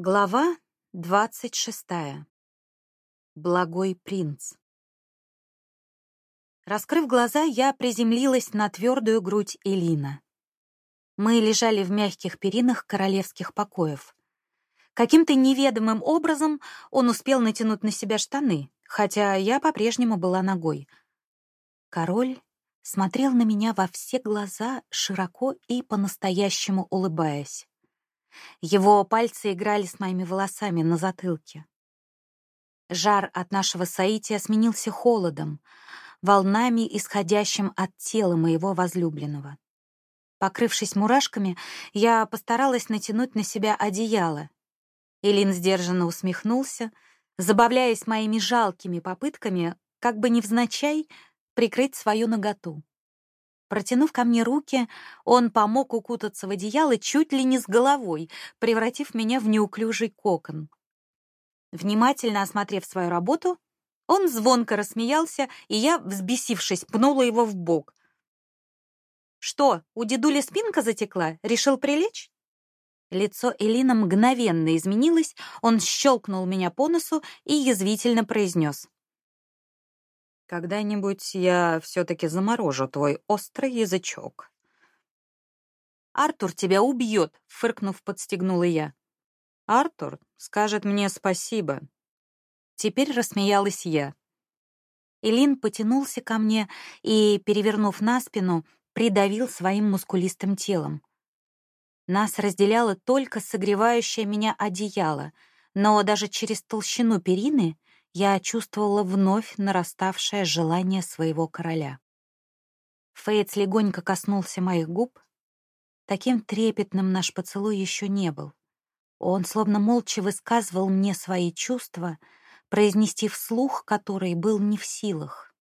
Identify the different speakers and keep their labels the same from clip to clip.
Speaker 1: Глава двадцать шестая. Благой принц. Раскрыв глаза, я приземлилась на твердую грудь Элина. Мы лежали в мягких перинах королевских покоев. Каким-то неведомым образом он успел натянуть на себя штаны, хотя я по-прежнему была ногой. Король смотрел на меня во все глаза, широко и по-настоящему улыбаясь. Его пальцы играли с моими волосами на затылке. Жар от нашего соития сменился холодом, волнами, исходящим от тела моего возлюбленного. Покрывшись мурашками, я постаралась натянуть на себя одеяло. Илин сдержанно усмехнулся, забавляясь моими жалкими попытками, как бы невзначай, прикрыть свою наготу. Протянув ко мне руки, он помог укутаться в одеяло чуть ли не с головой, превратив меня в неуклюжий кокон. Внимательно осмотрев свою работу, он звонко рассмеялся, и я, взбесившись, пнула его в бок. «Что, у дедули спинка затекла? Решил прилечь?» Лицо Элина мгновенно изменилось, он щелкнул меня по носу и язвительно произнес.
Speaker 2: Когда-нибудь я все-таки заморожу твой острый язычок.
Speaker 1: Артур тебя убьет, фыркнув, подстегнула я.
Speaker 2: Артур скажет мне спасибо.
Speaker 1: Теперь рассмеялась я. Илин потянулся ко мне и, перевернув на спину, придавил своим мускулистым телом. Нас разделяло только согревающее меня одеяло, но даже через толщину перины я чувствовала вновь нараставшее желание своего короля. Фейтс легонько коснулся моих губ. Таким трепетным наш поцелуй еще не был. Он словно молча высказывал мне свои чувства, произнести вслух который был не в силах.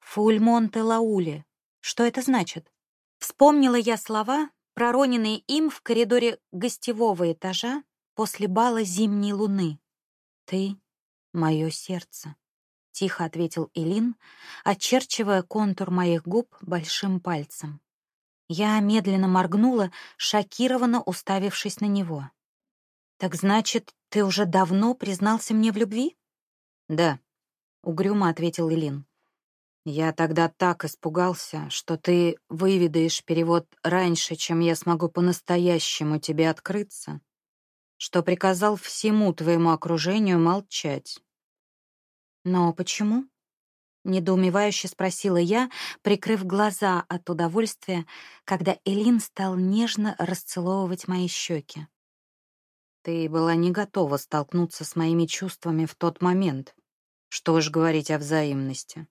Speaker 1: «Фульмонте Лауле». Что это значит? Вспомнила я слова, пророненные им в коридоре гостевого этажа после бала зимней луны. «Ты мое сердце», — тихо ответил Илин, очерчивая контур моих губ большим пальцем. Я медленно моргнула, шокированно уставившись на него. «Так значит, ты уже давно признался мне в любви?»
Speaker 2: «Да», —
Speaker 1: угрюмо ответил Илин.
Speaker 2: «Я тогда так испугался, что ты выведаешь перевод раньше, чем я смогу по-настоящему тебе открыться, что приказал всему твоему окружению молчать.
Speaker 1: «Но почему?» — недоумевающе спросила я, прикрыв глаза от удовольствия, когда Элин стал нежно расцеловывать мои щеки.
Speaker 2: «Ты была не готова столкнуться с моими чувствами в тот момент. Что уж говорить о взаимности.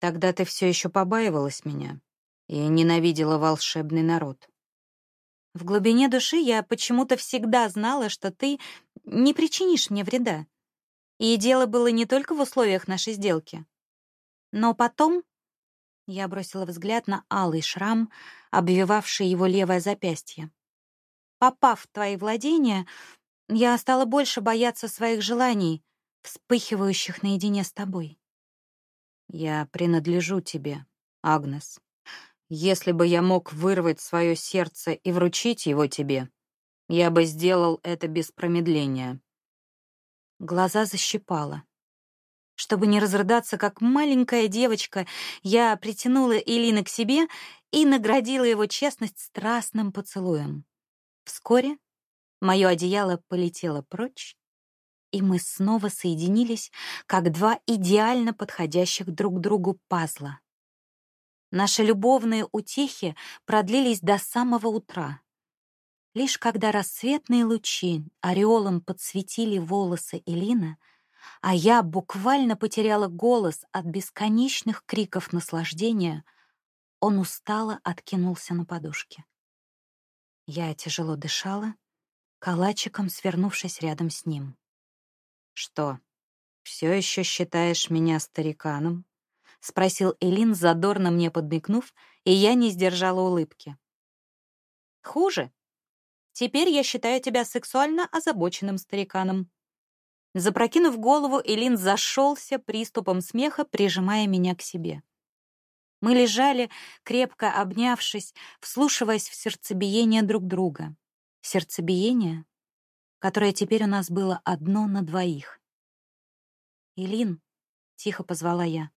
Speaker 2: Тогда ты все еще побаивалась меня и ненавидела волшебный народ».
Speaker 1: В глубине души я почему-то всегда знала, что ты не причинишь мне вреда. И дело было не только в условиях нашей сделки. Но потом я бросила взгляд на алый шрам, обвивавший его левое запястье. Попав в твои владения, я стала больше бояться своих желаний, вспыхивающих наедине с тобой.
Speaker 2: Я принадлежу тебе, Агнес. Если бы я мог вырвать свое сердце и вручить его тебе, я бы сделал это без промедления.
Speaker 1: Глаза защипала. Чтобы не разрыдаться, как маленькая девочка, я притянула Элина к себе и наградила его честность страстным поцелуем. Вскоре мое одеяло полетело прочь, и мы снова соединились, как два идеально подходящих друг другу пазла. Наши любовные утехи продлились до самого утра. Лишь когда рассветные лучи ореолом подсветили волосы Элина, а я буквально потеряла голос от бесконечных криков наслаждения, он устало откинулся на подушке. Я тяжело дышала, калачиком свернувшись рядом с ним.
Speaker 2: «Что, все еще считаешь меня стариканом?» — спросил Элин, задорно мне подмигнув, и я не сдержала улыбки.
Speaker 1: «Хуже», Теперь я считаю тебя сексуально озабоченным стариканом». Запрокинув голову, Элин зашелся приступом смеха, прижимая меня к себе. Мы лежали, крепко обнявшись, вслушиваясь в сердцебиение друг друга. Сердцебиение, которое теперь у нас было одно на двоих. «Илин», — тихо позвала я.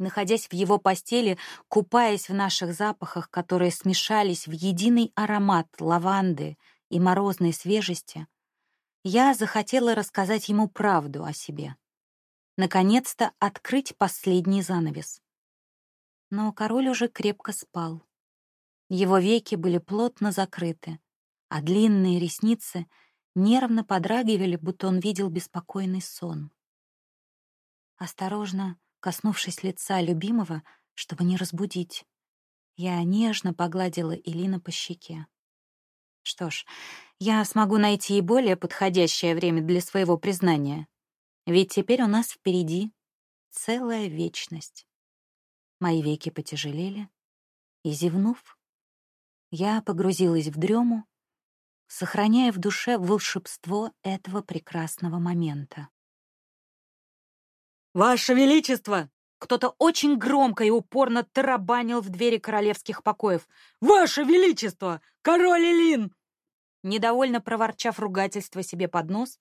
Speaker 1: Находясь в его постели, купаясь в наших запахах, которые смешались в единый аромат лаванды и морозной свежести, я захотела рассказать ему правду о себе. Наконец-то открыть последний занавес. Но король уже крепко спал. Его веки были плотно закрыты, а длинные ресницы нервно подрагивали, будто он видел беспокойный сон. Осторожно, коснувшись лица любимого, чтобы не разбудить, я нежно погладила Илина по щеке. Что ж, я смогу найти и более подходящее время для своего признания. Ведь теперь у нас впереди целая вечность. Мои веки потяжелели, и, зевнув, я погрузилась в дрему, сохраняя в душе волшебство этого прекрасного момента.
Speaker 3: «Ваше Величество!»
Speaker 1: Кто-то очень громко и упорно тарабанил в двери королевских покоев.
Speaker 3: «Ваше Величество! Король Элин!»
Speaker 1: Недовольно проворчав ругательство себе под нос,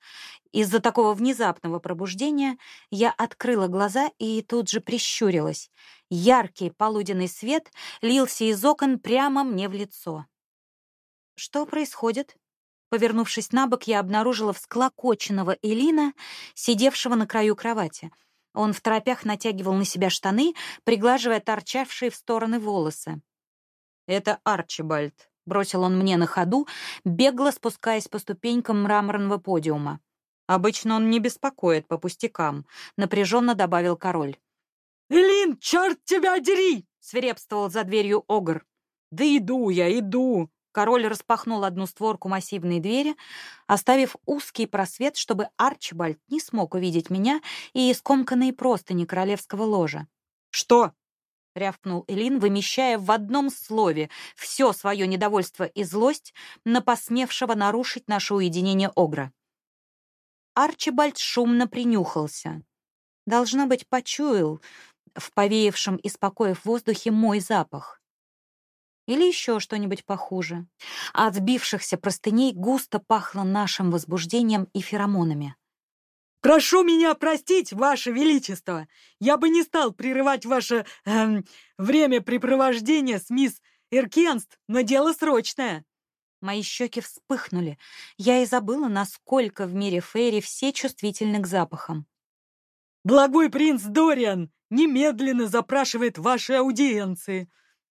Speaker 1: из-за такого внезапного пробуждения я открыла глаза и тут же прищурилась. Яркий полуденный свет лился из окон прямо мне в лицо. «Что происходит?» Повернувшись на бок, я обнаружила всклокоченного Элина, сидевшего на краю кровати. Он в торопях натягивал на себя штаны, приглаживая торчавшие в стороны волосы.
Speaker 2: «Это Арчибальд»,
Speaker 1: бросил он мне на ходу, бегло спускаясь по ступенькам мраморного подиума.
Speaker 2: Обычно он не беспокоит по пустякам, напряженно добавил король.
Speaker 3: Элин, черт тебя дери!
Speaker 1: свирепствовал за дверью огр.
Speaker 3: Да иду я, иду.
Speaker 1: Король распахнул одну створку массивной двери, оставив узкий просвет, чтобы Арчибальд не смог увидеть меня и скомканные простыни королевского ложа.
Speaker 3: «Что?»
Speaker 1: — рявкнул Элин, вымещая в одном слове все свое недовольство и злость на посмевшего нарушить наше уединение Огра. Арчибальд шумно принюхался. Должно быть, почуял в повеявшем из покоев воздухе мой запах. Или еще что-нибудь похуже. От сбившихся простыней густо пахло нашим возбуждением и феромонами.
Speaker 3: Прошу меня простить, ваше величество. Я бы не стал прерывать ваше эм, времяпрепровождение с мисс Иркенст, но дело срочное.
Speaker 1: Мои щеки вспыхнули. Я и забыла, насколько в мире Фейри все чувствительны к запахам.
Speaker 3: Благой принц Дориан немедленно запрашивает ваши аудиенции.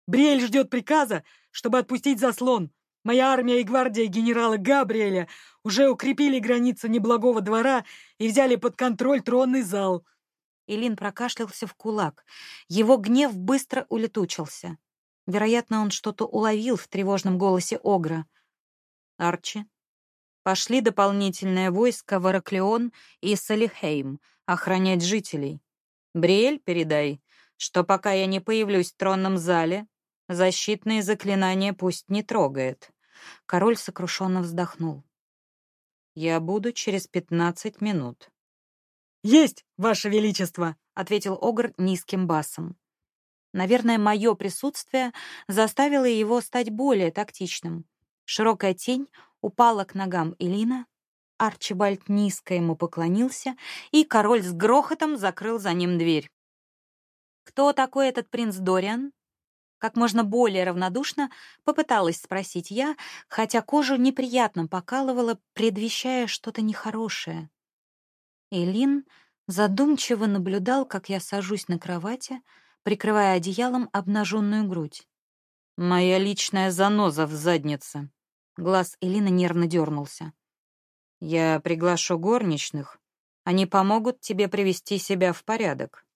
Speaker 3: Бриэль ждет приказа, чтобы отпустить заслон. Моя армия и гвардия генерала Габриэля уже укрепили границы неблагого двора и взяли под контроль тронный зал.
Speaker 1: Илин прокашлялся в кулак. Его гнев быстро улетучился. Вероятно, он что-то уловил в тревожном голосе Огра.
Speaker 2: «Арчи, пошли дополнительное войско в Ораклеон и Салихейм охранять жителей. Бриэль передай, что пока я не появлюсь в тронном зале, защитные заклинания пусть не трогает».
Speaker 1: Король сокрушенно вздохнул.
Speaker 2: «Я буду через пятнадцать минут».
Speaker 3: «Есть, Ваше Величество!»
Speaker 1: — ответил Огр низким басом. Наверное, мое присутствие заставило его стать более тактичным. Широкая тень упала к ногам Элина, Арчибальд низко ему поклонился, и король с грохотом закрыл за ним дверь. «Кто такой этот принц Дориан?» Как можно более равнодушно попыталась спросить я, хотя кожу неприятно покалывала, предвещая что-то нехорошее. Элин задумчиво наблюдал, как я сажусь на кровати, прикрывая одеялом обнаженную грудь.
Speaker 2: «Моя личная заноза в заднице». Глаз Элина нервно дернулся. «Я приглашу горничных. Они помогут тебе привести себя в порядок».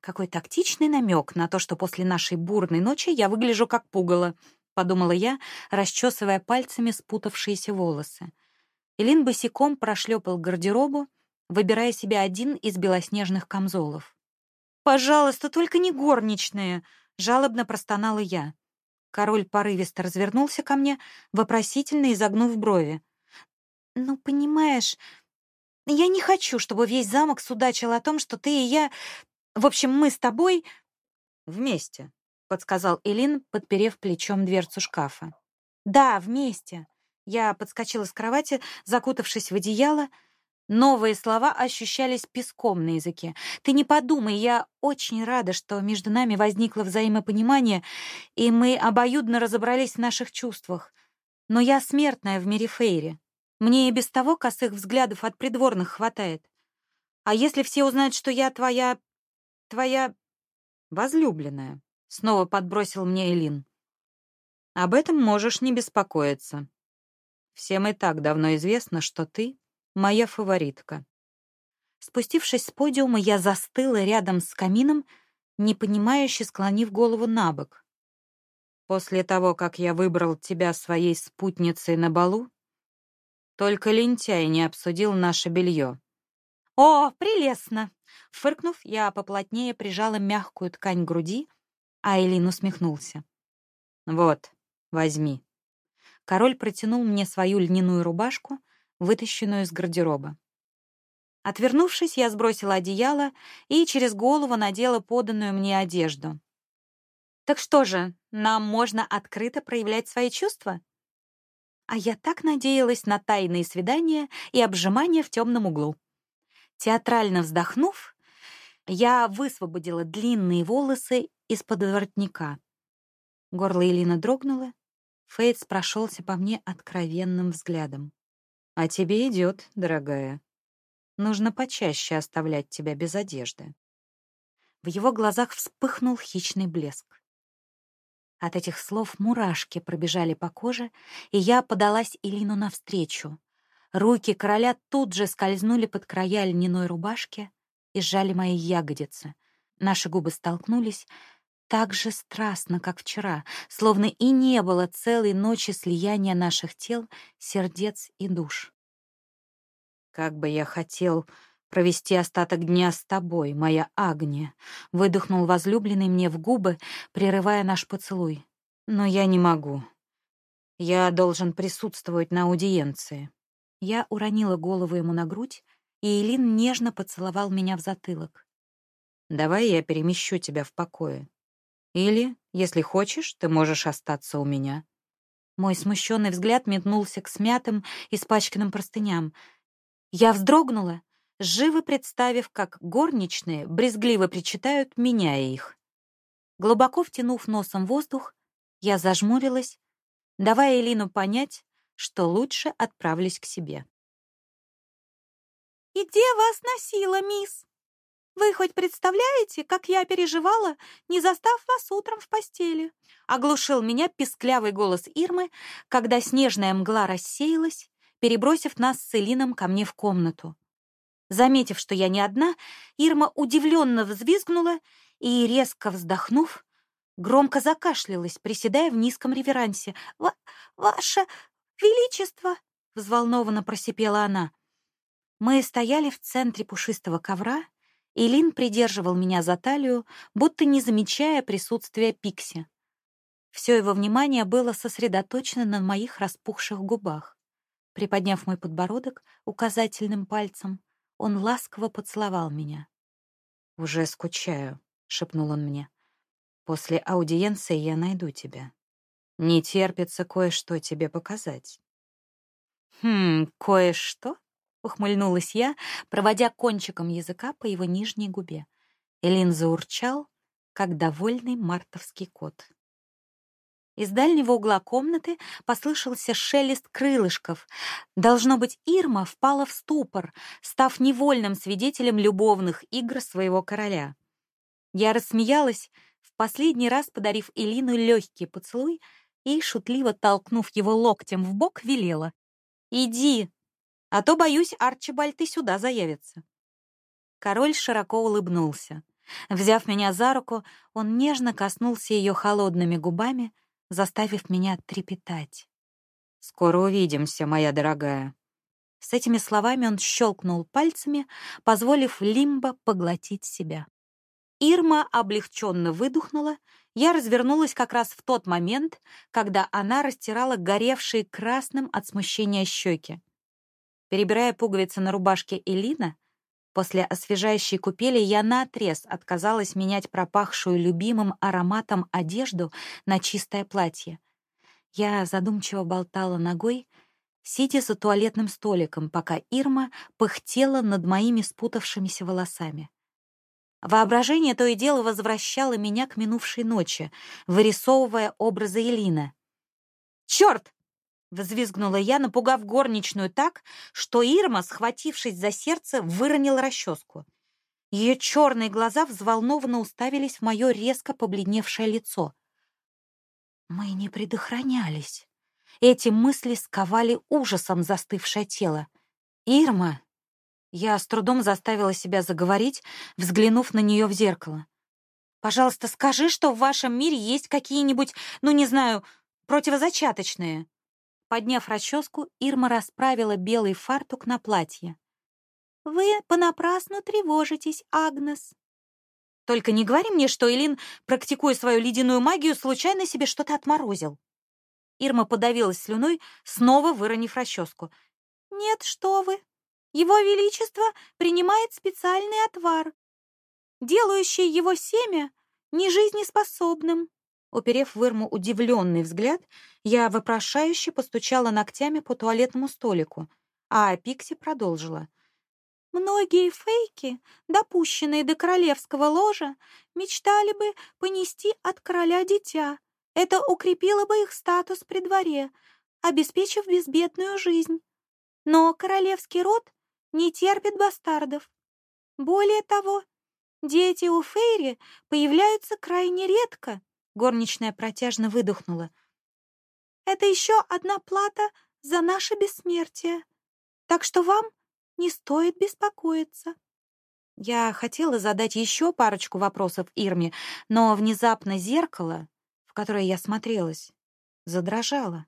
Speaker 1: Какой тактичный намек на то, что после нашей бурной ночи я выгляжу как пугало, подумала я, расчесывая пальцами спутавшиеся волосы. Элин босиком прошлепал гардеробу, выбирая себе один из белоснежных камзолов. «Пожалуйста, только не горничные!» — жалобно простонала я. Король порывисто развернулся ко мне, вопросительно изогнув брови. «Ну, понимаешь, я не хочу, чтобы весь замок судачил о том, что ты и я в общем, мы с тобой
Speaker 2: вместе,
Speaker 1: подсказал Элин, подперев плечом дверцу шкафа. Да, вместе. Я подскочила с кровати, закутавшись в одеяло. Новые слова ощущались песком на языке. Ты не подумай, я очень рада, что между нами возникло взаимопонимание, и мы обоюдно разобрались в наших чувствах. Но я смертная в мире Фейри. Мне и без того косых взглядов от придворных хватает. А если все узнают, что я твоя... твоя...
Speaker 2: возлюбленная? Снова подбросил мне Элин. Об этом можешь не беспокоиться. Всем и так давно известно, что ты моя фаворитка.
Speaker 1: Спустившись с подиума, я застыла рядом с камином, непонимающе склонив голову на бок.
Speaker 2: После того, как я выбрал тебя своей спутницей на балу, только лентяй не обсудил наше белье.
Speaker 1: «О, прелестно!» Фыркнув, я поплотнее прижала мягкую ткань груди, а Элин усмехнулся.
Speaker 2: «Вот, возьми».
Speaker 1: Король протянул мне свою льняную рубашку, вытащенную из гардероба. Отвернувшись, я сбросила одеяло и через голову надела поданную мне одежду. «Так что же, нам можно открыто проявлять свои чувства?» А я так надеялась на тайные свидания и обжимания в темном углу. Театрально вздохнув, я высвободила длинные волосы из-под воротника. Горло Элины дрогнуло, Фейтс прошелся по мне откровенным взглядом.
Speaker 2: «А тебе идет, дорогая. Нужно почаще оставлять тебя без одежды».
Speaker 1: В его глазах вспыхнул хищный блеск. От этих слов мурашки пробежали по коже, и я подалась Илину навстречу. Руки короля тут же скользнули под края льняной рубашки и сжали мои ягодицы. Наши губы столкнулись так же страстно, как вчера, словно и не было целой ночи слияния наших тел, сердец и душ.
Speaker 2: «Как бы я хотел провести остаток дня с тобой, моя Агния», — выдохнул возлюбленный мне в губы, прерывая наш поцелуй. «Но я не могу. Я должен присутствовать на аудиенции».
Speaker 1: Я уронила голову ему на грудь, и Элин нежно поцеловал меня в затылок.
Speaker 2: «Давай я перемещу тебя в покое. Или, если хочешь, ты можешь остаться у меня».
Speaker 1: Мой смущенный взгляд метнулся к смятым, испачканным простыням. Я вздрогнула живо представив, как горничные брезгливо причитают, меняя их. Глубоко втянув носом воздух, я зажмурилась, давая Элину понять, что лучше отправлюсь к себе. «И где вас носила, мисс? Вы хоть представляете, как я переживала, не застав вас утром в постели?» Оглушил меня писклявый голос Ирмы, когда снежная мгла рассеялась, перебросив нас с Элином ко мне в комнату. Заметив, что я не одна, Ирма удивленно взвизгнула и, резко вздохнув, громко закашлялась, приседая в низком реверансе. «Ва «Ваше Величество!» — взволнованно просипела она. Мы стояли в центре пушистого ковра, и Лин придерживал меня за талию, будто не замечая присутствия Пикси. Все его внимание было сосредоточено на моих распухших губах. Приподняв мой подбородок указательным пальцем, он ласково поцеловал меня.
Speaker 2: «Уже скучаю», — шепнул он мне. «После аудиенции я найду тебя. Не терпится кое-что тебе показать».
Speaker 1: «Хм, кое-что?» — ухмыльнулась я, проводя кончиком языка по его нижней губе. Элин заурчал, как довольный мартовский кот. Из дальнего угла комнаты послышался шелест крылышков. Должно быть, Ирма впала в ступор, став невольным свидетелем любовных игр своего короля. Я рассмеялась, в последний раз подарив Элину легкий поцелуй и, шутливо толкнув его локтем в бок, велела. «Иди, а то, боюсь, Арчибальд и сюда заявится». Король широко улыбнулся. Взяв меня за руку, он нежно коснулся ее холодными губами, заставив меня трепетать.
Speaker 2: «Скоро увидимся, моя дорогая».
Speaker 1: С этими словами он щелкнул пальцами, позволив Лимбо поглотить себя. Ирма облегченно выдохнула. Я развернулась как раз в тот момент, когда она растирала горевшие красным от смущения щеки. Перебирая пуговицы на рубашке Элина, После освежающей купели я наотрез отказалась менять пропахшую любимым ароматом одежду на чистое платье. Я задумчиво болтала ногой, сидя за туалетным столиком, пока Ирма пыхтела над моими спутавшимися волосами. Воображение то и дело возвращало меня к минувшей ночи, вырисовывая образы Элины. «Черт!» — взвизгнула я, напугав горничную так, что Ирма, схватившись за сердце, выронила расческу. Ее черные глаза взволнованно уставились в мое резко побледневшее лицо. Мы не предохранялись. Эти мысли сковали ужасом застывшее тело. «Ирма!» Я с трудом заставила себя заговорить, взглянув на нее в зеркало. «Пожалуйста, скажи, что в вашем мире есть какие-нибудь, ну, не знаю, противозачаточные». Подняв расческу, Ирма расправила белый фартук на платье. «Вы понапрасну тревожитесь, Агнес». «Только не говори мне, что Элин, практикуя свою ледяную магию, случайно себе что-то отморозил». Ирма подавилась слюной, снова выронив расческу. «Нет, что вы. Его Величество принимает специальный отвар, делающий его семя нежизнеспособным». Уперев в Ирму удивленный взгляд, я вопрошающе постучала ногтями по туалетному столику, а Пикси продолжила. Многие фейки, допущенные до королевского ложа, мечтали бы понести от короля дитя. Это укрепило бы их статус при дворе, обеспечив безбедную жизнь. Но королевский род не терпит бастардов. Более того, дети у Фейри появляются крайне редко, горничная протяжно выдохнула. Это еще одна плата за наше бессмертие. Так что вам не стоит беспокоиться. Я хотела задать еще парочку вопросов Ирме, но внезапно зеркало, в которое я смотрелась, задрожало.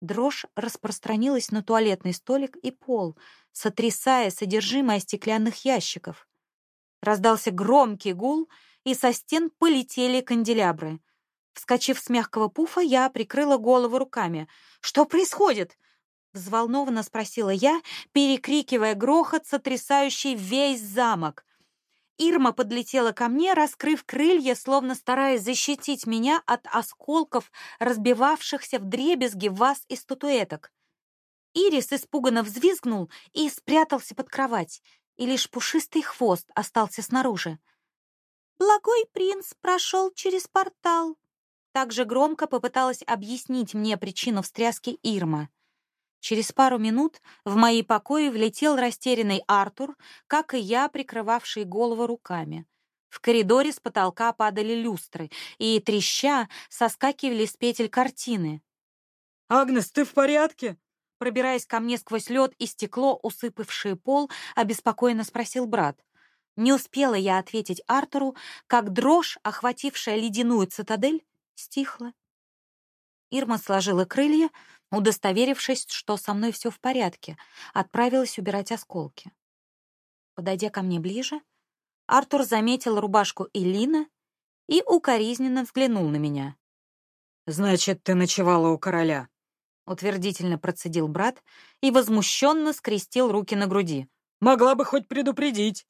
Speaker 1: Дрожь распространилась на туалетный столик и пол, сотрясая содержимое стеклянных ящиков. Раздался громкий гул, и со стен полетели канделябры. Вскочив с мягкого пуфа, я прикрыла голову руками. «Что происходит?» Взволнованно спросила я, перекрикивая грохот, сотрясающий весь замок. Ирма подлетела ко мне, раскрыв крылья, словно стараясь защитить меня от осколков, разбивавшихся в дребезги ваз и статуэток. Ирис испуганно взвизгнул и спрятался под кровать, и лишь пушистый хвост остался снаружи. «Благой принц прошел через портал», — также громко попыталась объяснить мне причину встряски Ирма. Через пару минут в мои покои влетел растерянный Артур, как и я, прикрывавший голову руками. В коридоре с потолка падали люстры, и, треща, соскакивали с петель картины.
Speaker 3: «Агнес, ты в порядке?»
Speaker 1: Пробираясь ко мне сквозь лед и стекло, усыпавшие пол, обеспокоенно спросил брат. Не успела я ответить Артуру, как дрожь, охватившая ледяную цитадель, стихла. Ирма сложила крылья, удостоверившись, что со мной все в порядке, отправилась убирать осколки. Подойдя ко мне ближе, Артур заметил рубашку Элина и укоризненно взглянул на меня.
Speaker 3: «Значит, ты ночевала у короля?»
Speaker 1: утвердительно процедил брат и возмущенно скрестил руки на груди.
Speaker 3: «Могла бы хоть предупредить.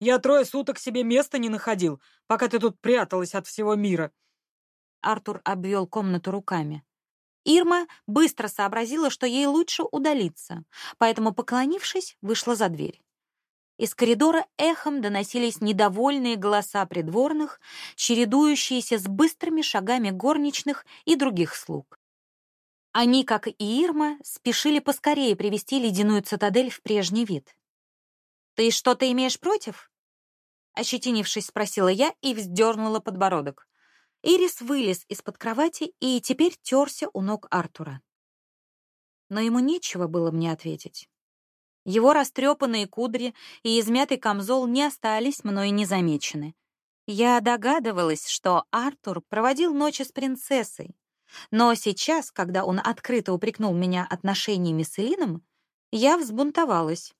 Speaker 3: Я трое суток себе места не находил, пока ты тут пряталась от всего мира».
Speaker 1: Артур обвел комнату руками. Ирма быстро сообразила, что ей лучше удалиться, поэтому, поклонившись, вышла за дверь. Из коридора эхом доносились недовольные голоса придворных, чередующиеся с быстрыми шагами горничных и других слуг. Они, как и Ирма, спешили поскорее привести ледяную цитадель в прежний вид. «Ты что-то имеешь против?» Ощетинившись, спросила я и вздернула подбородок. Ирис вылез из-под кровати и теперь терся у ног Артура. Но ему нечего было мне ответить. Его растрепанные кудри и измятый камзол не остались мной незамечены. Я догадывалась, что Артур проводил ночи с принцессой, но сейчас, когда он открыто упрекнул меня отношениями с Элином, я взбунтовалась.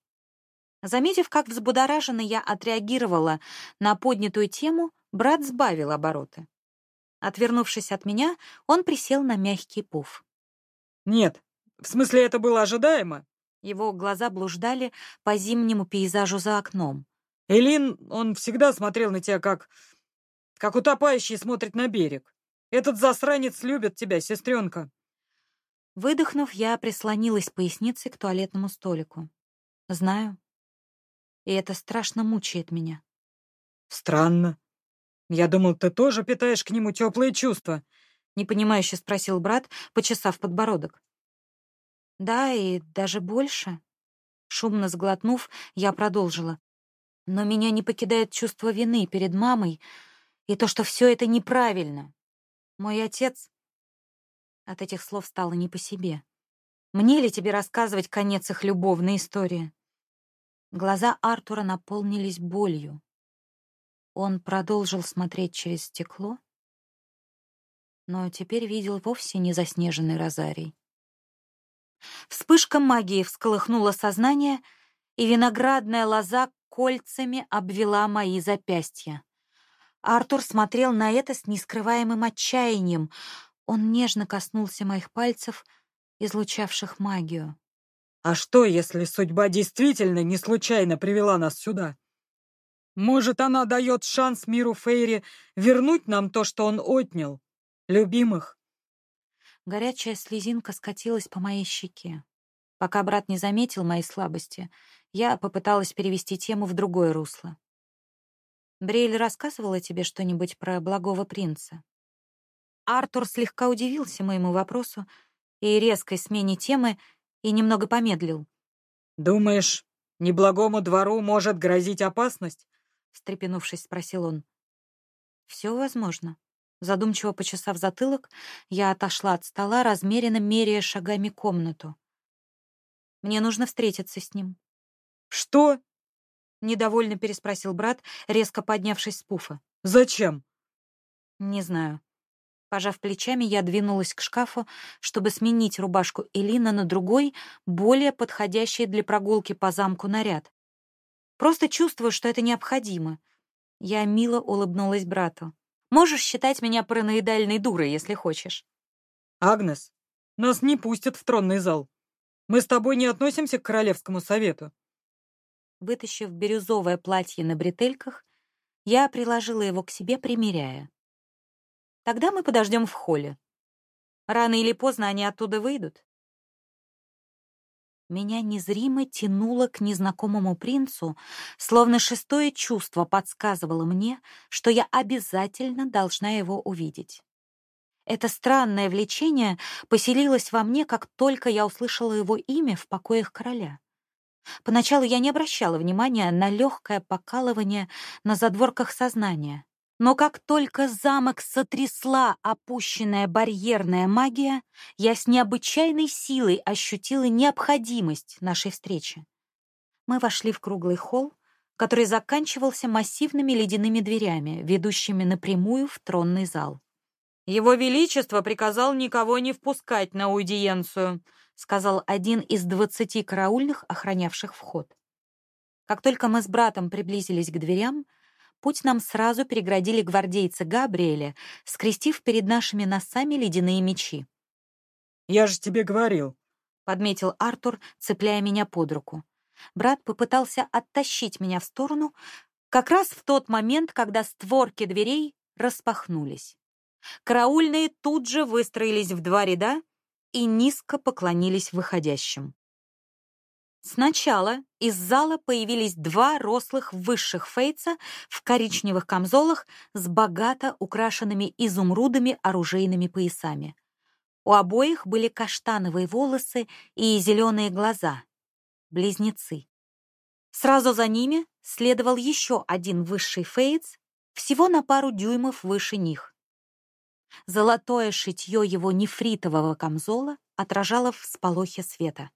Speaker 1: Заметив, как взбудораженно я отреагировала на поднятую тему, брат сбавил обороты. Отвернувшись от меня, он присел на мягкий пуф.
Speaker 3: «Нет, в смысле это было ожидаемо?»
Speaker 1: Его глаза блуждали по зимнему пейзажу за окном.
Speaker 3: «Элин, он всегда смотрел на тебя как... как утопающий смотрит на берег. Этот засранец любит тебя, сестренка».
Speaker 1: Выдохнув, я прислонилась поясницей к туалетному столику. Знаю. И это страшно мучает меня.
Speaker 3: Странно. Я думал, ты тоже питаешь к нему теплые чувства.
Speaker 1: Непонимающе спросил брат, почесав подбородок. Да, и даже больше. Шумно сглотнув, я продолжила. Но меня не покидает чувство вины перед мамой и то, что все это неправильно. Мой отец... От этих слов стало не по себе. Мне ли тебе рассказывать конец их любовной истории? Глаза Артура наполнились болью. Он продолжил смотреть через стекло, но теперь видел вовсе не заснеженный розарий. Вспышка магии всколыхнула сознание, и виноградная лоза кольцами обвела мои запястья. Артур смотрел на это с нескрываемым отчаянием. Он нежно коснулся моих пальцев, излучавших магию.
Speaker 3: «А что, если судьба действительно не случайно привела нас сюда? Может, она дает шанс миру Фейри вернуть нам то, что он отнял? Любимых?»
Speaker 1: Горячая слезинка скатилась по моей щеке. Пока брат не заметил моей слабости, я попыталась перевести тему в другое русло. Брейль рассказывала тебе что-нибудь про благого принца? Артур слегка удивился моему вопросу и резкой смене темы и немного помедлил.
Speaker 3: «Думаешь, неблагому двору может грозить опасность?»
Speaker 1: Встрепенувшись, спросил он. «Все возможно». Задумчиво почесав затылок, я отошла от стола, размеренно меряя шагами комнату. Мне нужно встретиться с ним.
Speaker 3: «Что?»
Speaker 1: — недовольно переспросил брат, резко поднявшись с пуфа.
Speaker 3: «Зачем?»
Speaker 1: «Не знаю». Пожав плечами, я двинулась к шкафу, чтобы сменить рубашку Элина на другой, более подходящий для прогулки по замку наряд. Просто чувствую, что это необходимо. Я мило улыбнулась брату. Можешь считать меня параноидальной дурой, если хочешь.
Speaker 3: Агнес, нас не пустят в тронный зал. Мы с тобой не относимся к королевскому совету.
Speaker 1: Вытащив бирюзовое платье на бретельках, я приложила его к себе, примеряя. Тогда мы подождем в холле. Рано или поздно они оттуда выйдут. Меня незримо тянуло к незнакомому принцу, словно шестое чувство подсказывало мне, что я обязательно должна его увидеть. Это странное влечение поселилось во мне, как только я услышала его имя в покоях короля. Поначалу я не обращала внимания на легкое покалывание на задворках сознания. Но как только замок сотрясла опущенная барьерная магия, я с необычайной силой ощутила необходимость нашей встречи. Мы вошли в круглый холл, который заканчивался массивными ледяными дверями, ведущими напрямую в тронный зал.
Speaker 2: «Его Величество приказал никого не впускать на аудиенцию», сказал один из двадцати караульных, охранявших вход. Как только мы с братом приблизились к дверям, Путь нам сразу переградили гвардейцы Габриэля, скрестив перед нашими носами ледяные мечи.
Speaker 3: «Я же тебе говорил», —
Speaker 1: подметил Артур, цепляя меня под руку. Брат попытался оттащить меня в сторону, как раз в тот момент, когда створки дверей распахнулись. Караульные тут же выстроились в два ряда и низко поклонились выходящим. Сначала из зала появились два рослых высших фейца в коричневых камзолах с богато украшенными изумрудами оружейными поясами. У обоих были каштановые волосы и зеленые глаза. Близнецы. Сразу за ними следовал еще один высший фейц, всего на пару дюймов выше них. Золотое шитье его нефритового камзола отражало всполохи света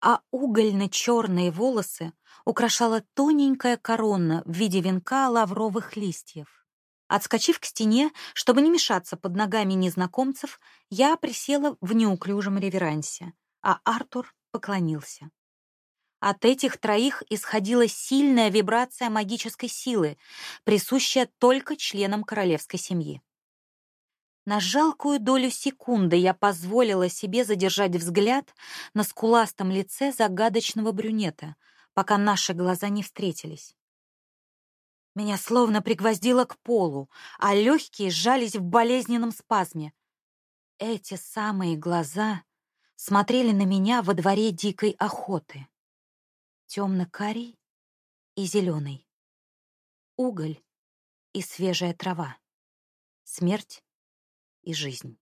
Speaker 1: а угольно-черные волосы украшала тоненькая корона в виде венка лавровых листьев. Отскочив к стене, чтобы не мешаться под ногами незнакомцев, я присела в неуклюжем реверансе, а Артур поклонился. От этих троих исходила сильная вибрация магической силы, присущая только членам королевской семьи. На жалкую долю секунды я позволила себе задержать взгляд на скуластом лице загадочного брюнета, пока наши глаза не встретились. Меня словно пригвоздило к полу, а легкие сжались в болезненном спазме. Эти самые глаза смотрели на меня во дворе дикой охоты. Темно-карий и зеленый. Уголь и свежая трава. Смерть и жизнь.